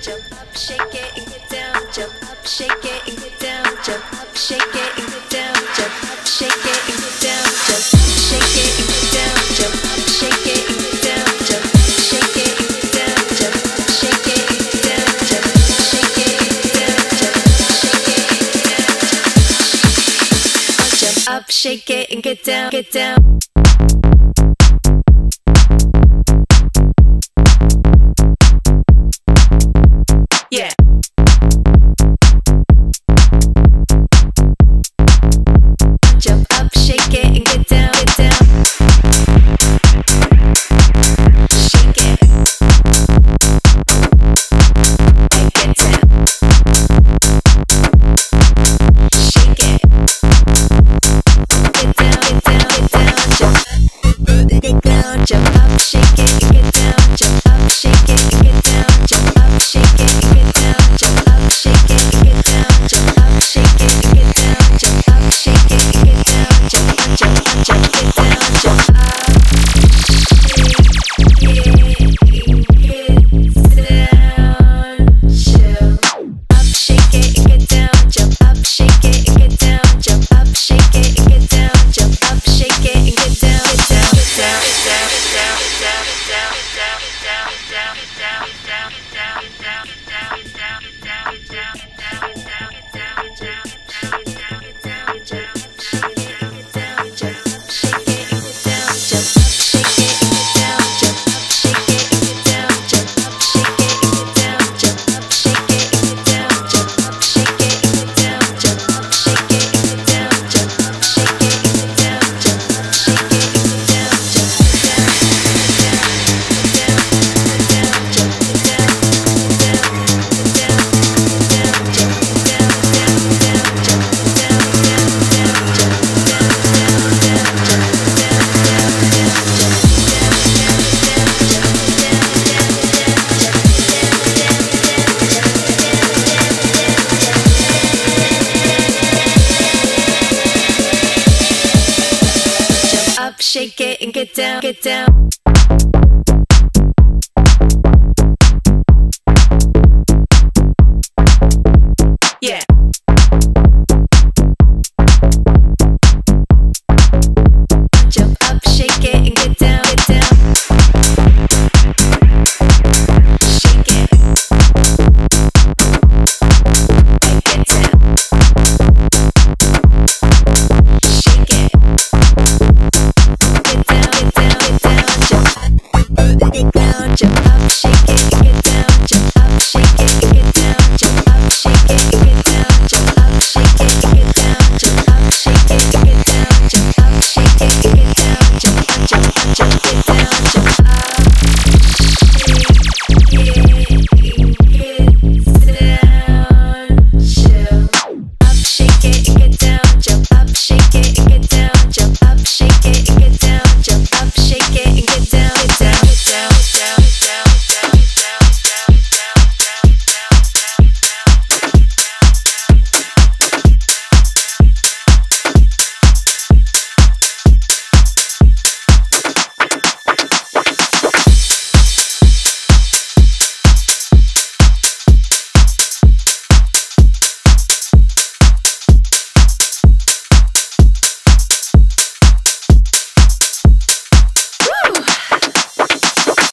jump up, shake it get down, jump up, shake it get down, jump up, shake it get down, jump up, shake it get down, jump up, shake it get down, jump up, shake it get down, jump up, shake it get down, jump up, shake it get down, jump up, shake it shake it and get down, get down. Yeah. Up, shake it and get down, get down. up, shake.